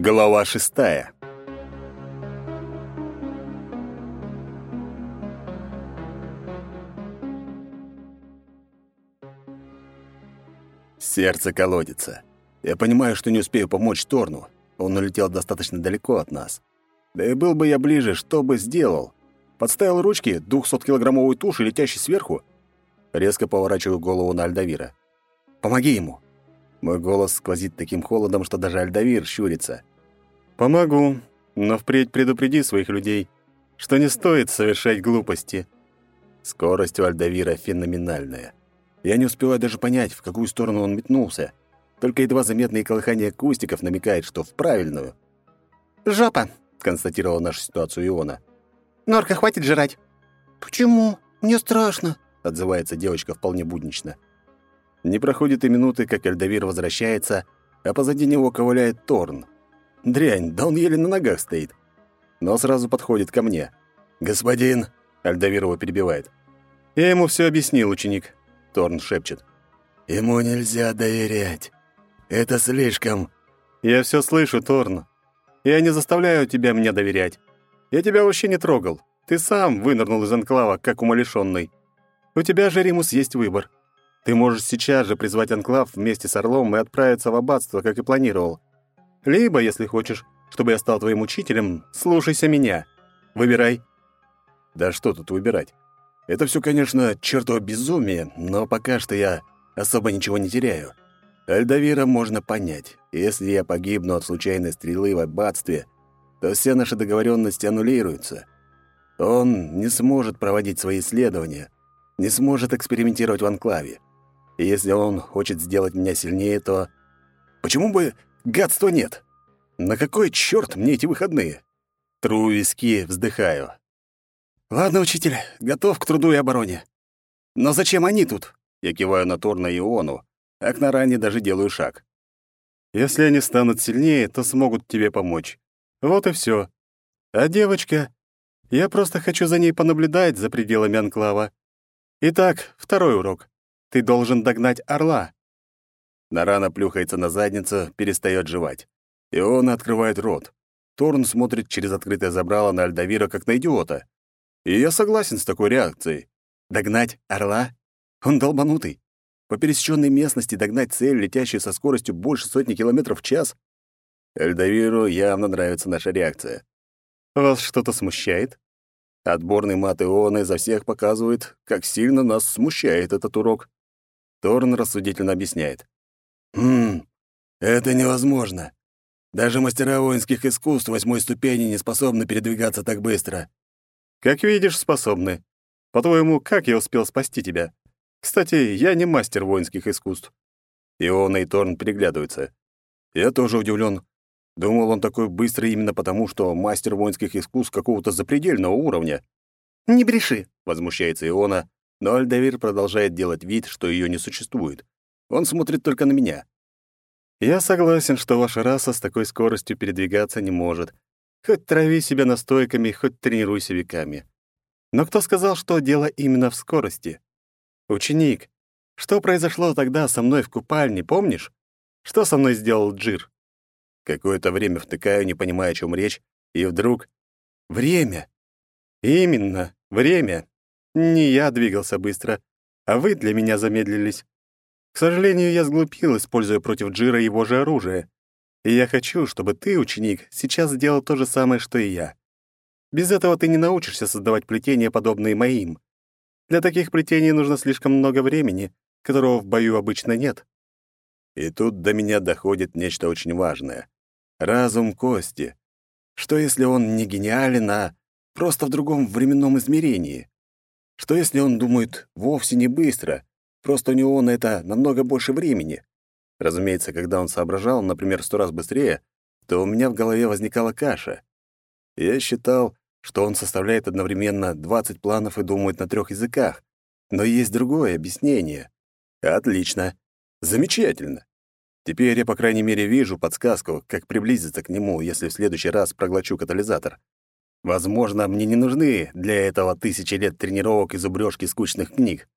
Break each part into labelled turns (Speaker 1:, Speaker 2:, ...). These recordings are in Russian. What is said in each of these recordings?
Speaker 1: Глава шестая. Сердце колодится. Я понимаю, что не успею помочь Торну. Он улетел достаточно далеко от нас. Да и был бы я ближе, что бы сделал? Подставил ручки 200-килограммовой туши, летящей сверху? Резко поворачиваю голову на Альдавира. «Помоги ему!» Мой голос сквозит таким холодом, что даже Альдавир щурится.
Speaker 2: «Помогу, но впредь предупреди своих людей, что не стоит совершать глупости».
Speaker 1: Скорость у Альдавира феноменальная. Я не успеваю даже понять, в какую сторону он метнулся. Только едва заметные колыхания кустиков намекает, что в правильную.
Speaker 3: «Жопа!»
Speaker 1: — констатировала нашу ситуацию Иона.
Speaker 3: «Норка, хватит жрать!»
Speaker 4: «Почему? Мне страшно!»
Speaker 1: — отзывается девочка вполне буднично. Не проходит и минуты, как Эльдавир возвращается, а позади него ковыляет Торн. Дрянь, да он еле на ногах стоит. Но сразу подходит ко мне. «Господин!» — Альдавир его перебивает.
Speaker 2: «Я ему все объяснил, ученик», — Торн шепчет.
Speaker 5: «Ему нельзя доверять. Это слишком...»
Speaker 2: «Я все слышу, Торн. Я не заставляю тебя мне доверять. Я тебя вообще не трогал. Ты сам вынырнул из анклава, как умалишенный. У тебя же, Римус, есть выбор. Ты можешь сейчас же призвать анклав вместе с Орлом и отправиться в аббатство, как и планировал. Либо, если хочешь, чтобы я стал твоим учителем, слушайся меня. Выбирай».
Speaker 1: «Да что тут выбирать? Это все, конечно, чертово безумие, но пока что я особо ничего не теряю. Альдавира можно понять. Если я погибну от случайной стрелы в аббатстве, то все наши договоренности аннулируются. Он не сможет проводить свои исследования, не сможет экспериментировать в анклаве. Если он хочет сделать меня сильнее, то... Почему бы гадства нет? На какой черт мне эти выходные? Тру виски, вздыхаю. Ладно, учитель, готов к труду и обороне. Но зачем они тут? Я киваю на Торна и Иону, а к Наране даже делаю шаг.
Speaker 2: Если они станут сильнее, то смогут тебе помочь. Вот и все. А девочка... Я просто хочу за ней понаблюдать за пределами анклава. Итак, второй урок. Ты должен догнать орла».
Speaker 1: Нарана плюхается на задницу, перестает жевать. И он открывает рот. Торн смотрит через открытое забрало на Альдавира, как на идиота. И я согласен с такой реакцией. Догнать орла? Он долбанутый. По пересеченной местности догнать цель, летящую со скоростью больше сотни километров в час? Эльдавиру явно нравится наша реакция.
Speaker 2: «Вас что-то смущает?»
Speaker 1: Отборный мат Ионы за всех показывает, как сильно нас смущает этот урок. Торн рассудительно объясняет.
Speaker 5: «Хм, это невозможно. Даже мастера воинских искусств восьмой ступени не способны передвигаться так быстро».
Speaker 2: «Как видишь, способны. По-твоему, как я успел спасти тебя? Кстати, я не мастер воинских искусств».
Speaker 1: Иона и Торн переглядываются. Я тоже удивлен. Думал, он такой быстрый именно потому, что мастер воинских искусств какого-то запредельного уровня.
Speaker 3: «Не бреши», —
Speaker 1: возмущается Иона, но Альдавир продолжает делать вид, что ее не существует. Он смотрит только на меня.
Speaker 2: «Я согласен, что ваша раса с такой скоростью передвигаться не может. Хоть трави себя настойками, хоть тренируйся веками. Но кто сказал, что дело именно в скорости? Ученик, что произошло тогда со мной в купальне, помнишь? Что со мной сделал Джир?»
Speaker 1: Какое-то время втыкаю, не понимая, о чем речь, и вдруг...
Speaker 2: Время! Именно, время. Не я двигался быстро, а вы для меня замедлились. К сожалению, я сглупил, используя против Джира его же оружие. И я хочу, чтобы ты, ученик, сейчас сделал то же самое, что и я. Без этого ты не научишься создавать плетения, подобные моим. Для таких плетений нужно слишком много времени, которого в бою обычно нет.
Speaker 1: И тут до меня доходит нечто очень важное. Разум Кости. Что если он не гениален, а просто в другом временном измерении? Что если он думает вовсе не быстро, просто у него на это намного больше времени? Разумеется, когда он соображал, например, сто раз быстрее, то у меня в голове возникала каша. Я считал, что он составляет одновременно 20 планов и думает на трех языках. Но есть другое объяснение. Отлично. Замечательно. Теперь я, по крайней мере, вижу подсказку, как приблизиться к нему, если в следующий раз проглочу катализатор. Возможно, мне не нужны для этого тысячи лет тренировок и зубрёжки скучных книг.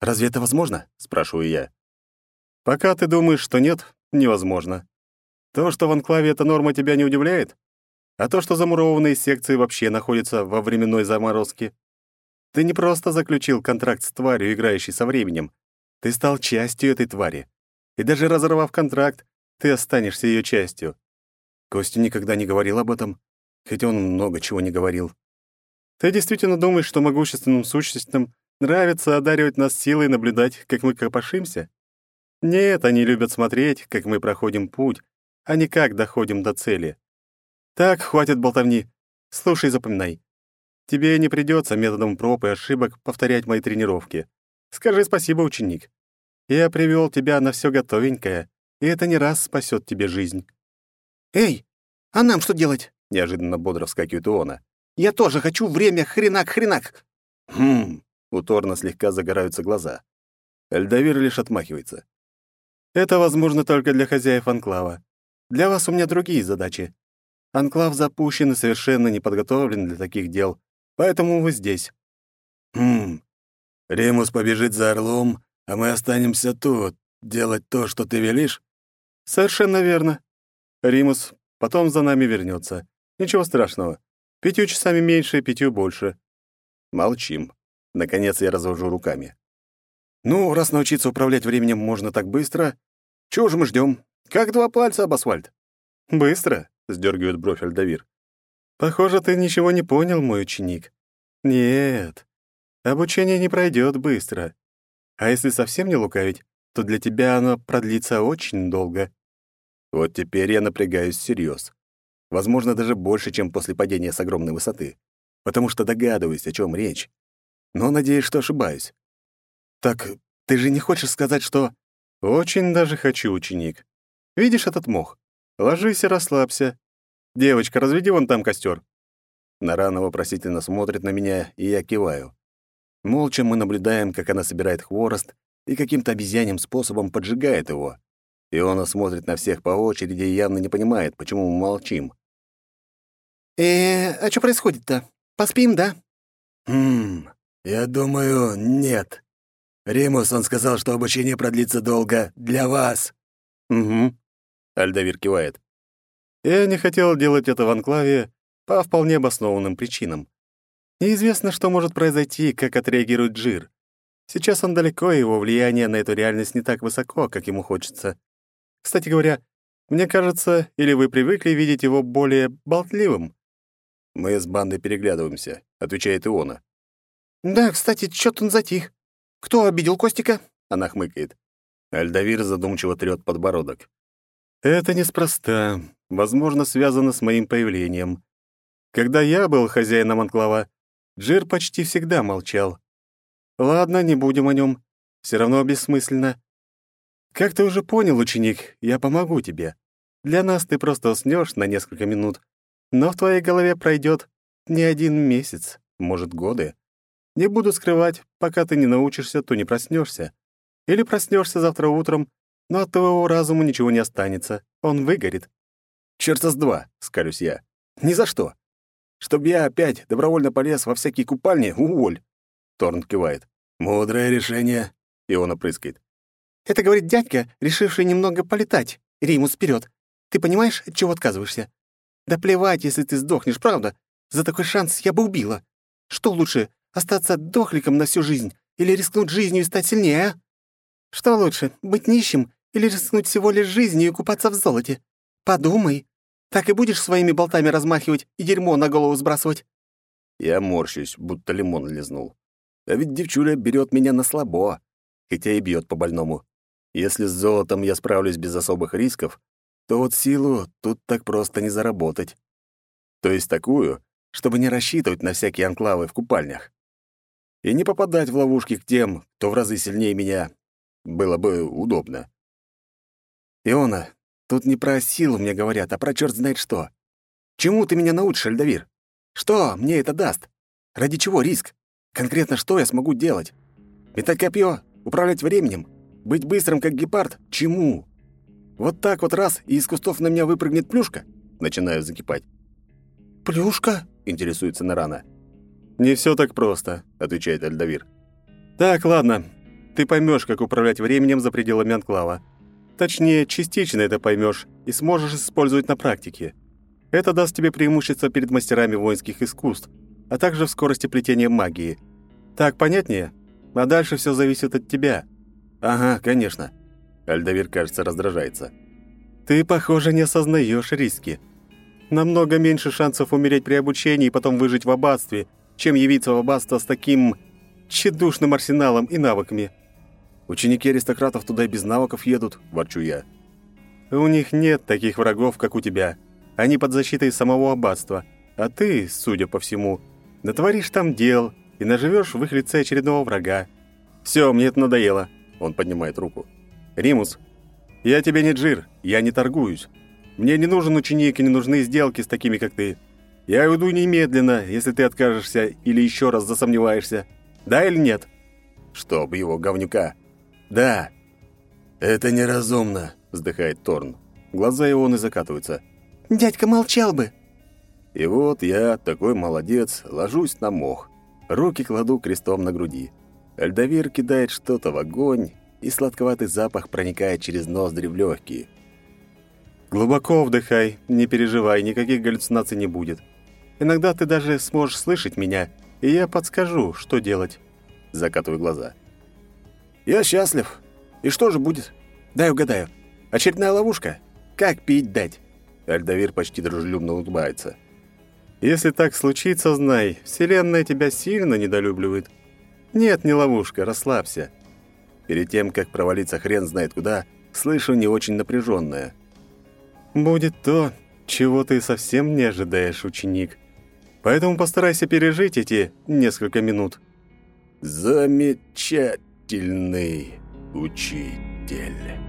Speaker 1: «Разве это возможно?» — спрашиваю я.
Speaker 2: «Пока ты думаешь, что нет, невозможно. То, что в анклаве эта норма тебя не удивляет? А то, что замурованные секции вообще находятся во временной заморозке? Ты не просто заключил контракт с тварью, играющей со временем. Ты стал частью этой твари. И даже разорвав контракт, ты останешься ее частью. Костя никогда не говорил об этом, хотя он много чего не говорил. Ты действительно думаешь, что могущественным сущностям нравится одаривать нас силой и наблюдать, как мы копошимся? Нет, они любят смотреть, как мы проходим путь, а не как доходим до цели. Так, хватит болтовни. Слушай, запоминай. Тебе не придется методом проб и ошибок повторять мои тренировки. Скажи спасибо, ученик. Я привел тебя на все готовенькое, и это не раз спасет тебе жизнь».
Speaker 3: «Эй, а нам что делать?»
Speaker 2: — неожиданно бодро вскакивает Иона.
Speaker 3: «Я тоже хочу время хренак-хренак».
Speaker 2: «Хм...» — у Торна слегка загораются глаза. Эльдавир лишь отмахивается. «Это возможно только для хозяев Анклава. Для вас у меня другие задачи. Анклав запущен и совершенно не подготовлен для таких дел, поэтому вы здесь».
Speaker 5: «Хм... Ремус побежит за орлом, а мы останемся тут, делать то, что ты велишь?»
Speaker 2: «Совершенно верно. Римус потом за нами вернется. Ничего страшного. Пятью часами меньше, пятью больше». Молчим. Наконец я развожу руками. «Ну, раз научиться управлять временем можно так быстро, чего же мы ждем? Как два пальца об асфальт?» «Быстро?» — сдергивает бровь Альдавир. «Похоже, ты ничего не понял, мой ученик. Нет, обучение не пройдет быстро. А если совсем не лукавить, то для тебя оно продлится очень долго. Вот теперь я напрягаюсь всерьез. Возможно, даже больше, чем после падения с огромной высоты. Потому что догадываюсь, о чем речь. Но надеюсь, что ошибаюсь. Так ты же не хочешь сказать, что... Очень даже хочу, ученик. Видишь этот мох? Ложись и расслабься. Девочка, разведи вон там костер. Нарана вопросительно смотрит на меня, и я киваю. Молча мы наблюдаем, как она собирает хворост и каким-то обезьяним способом поджигает его. И он смотрит на всех по очереди и явно не понимает, почему мы молчим.
Speaker 3: «Э, а что происходит-то? Поспим, да?»
Speaker 5: «Хм, я думаю, нет. Римус, он сказал, что обучение продлится долго для вас».
Speaker 2: «Угу», — Альдавир кивает. «Я не хотел делать это в Анклаве по вполне обоснованным причинам. Неизвестно, что может произойти, как отреагирует Джир. Сейчас он далеко, и его влияние на эту реальность не так высоко, как ему хочется. Кстати говоря, мне кажется, или вы привыкли видеть его более болтливым? Мы с бандой переглядываемся, отвечает Иона.
Speaker 3: Да, кстати, чё-то он затих. Кто обидел Костика?
Speaker 2: Она хмыкает. Альдавир задумчиво трёт подбородок. Это неспроста. Возможно, связано с моим появлением. Когда я был хозяином анклава, Джир почти всегда молчал. Ладно, не будем о нем. Все равно бессмысленно. Как ты уже понял, ученик, я помогу тебе. Для нас ты просто уснешь на несколько минут, но в твоей голове пройдет не один месяц, может, годы. Не буду скрывать, пока ты не научишься, то не проснешься. Или проснешься завтра утром, но от твоего разума ничего не останется, он выгорит. «Чёрта с два!» — скалюсь я. «Ни за что!» Чтоб я опять добровольно полез во всякие купальни, уволь. Торн кивает.
Speaker 5: Мудрое решение.
Speaker 2: И он опрыскает.
Speaker 3: Это говорит дядька, решивший немного полетать. Римус вперед. Ты понимаешь, от чего отказываешься? Да плевать, если ты сдохнешь, правда? За такой шанс я бы убила. Что лучше, остаться дохликом на всю жизнь или рискнуть жизнью и стать сильнее, а? Что лучше, быть нищим или рискнуть всего лишь жизнью и купаться в золоте? Подумай. Так и будешь своими болтами размахивать и дерьмо на голову сбрасывать?»
Speaker 2: Я морщусь, будто лимон лизнул. А ведь девчуля берет меня на слабо, хотя и бьет по больному. Если с золотом я справлюсь без особых рисков, то вот силу тут так просто не заработать. То есть такую, чтобы не рассчитывать на всякие анклавы в купальнях. И не попадать в ловушки к тем, кто в разы сильнее меня. Было бы удобно. «Иона, Тут не про силу мне говорят, а про черт знает что. Чему ты меня научишь, Альдавир? Что мне это даст? Ради чего риск? Конкретно что я смогу делать? Метать копье? Управлять временем? Быть быстрым, как гепард? Чему? Вот так вот раз, и из кустов на меня выпрыгнет плюшка? Начинаю закипать.
Speaker 3: «Плюшка?»
Speaker 2: — интересуется Нарана. «Не все так просто», — отвечает Альдавир. «Так, ладно. Ты поймешь, как управлять временем за пределами анклава. Точнее, частично это поймешь и сможешь использовать на практике. Это даст тебе преимущество перед мастерами воинских искусств, а также в скорости плетения магии. Так понятнее? А дальше все зависит от тебя.
Speaker 1: Ага, конечно. Альдавир, кажется, раздражается.
Speaker 2: Ты, похоже, не осознаешь риски. Намного меньше шансов умереть при обучении и потом выжить в аббатстве, чем явиться в аббатство с таким тщедушным арсеналом и навыками.
Speaker 1: Ученики аристократов туда и без навыков едут, ворчу я.
Speaker 2: У них нет таких врагов, как у тебя. Они под защитой самого аббатства. А ты, судя по всему, натворишь там дел и наживешь в их лице очередного врага. Все, мне это надоело. Он поднимает руку. Римус, я тебе не джир, я не торгуюсь. Мне не нужен ученик и не нужны сделки с такими, как ты. Я уйду немедленно, если ты откажешься или еще раз засомневаешься. Да или нет?
Speaker 1: Чтоб его говнюка.
Speaker 2: Да.
Speaker 1: Это неразумно, вздыхает Торн. Глаза его он и закатываются.
Speaker 4: Дядька молчал бы.
Speaker 1: И вот я, такой молодец, ложусь на мох. Руки кладу крестом на груди. Альдавир кидает что-то в огонь, и сладковатый запах проникает через ноздри в легкие.
Speaker 2: Глубоко вдыхай, не переживай, никаких галлюцинаций не будет. Иногда ты даже сможешь слышать меня, и я подскажу, что делать. Закатываю глаза.
Speaker 3: Я счастлив. И что же будет? Дай угадаю. Очередная ловушка? Как пить дать?
Speaker 1: Альдавир почти дружелюбно улыбается.
Speaker 2: Если так случится, знай, Вселенная тебя сильно недолюбливает. Нет, не ловушка, расслабься.
Speaker 1: Перед тем, как провалиться хрен знает куда, слышу не очень напряженное.
Speaker 2: Будет то, чего ты совсем не ожидаешь, ученик. Поэтому постарайся пережить эти несколько минут.
Speaker 1: Замечательный учитель.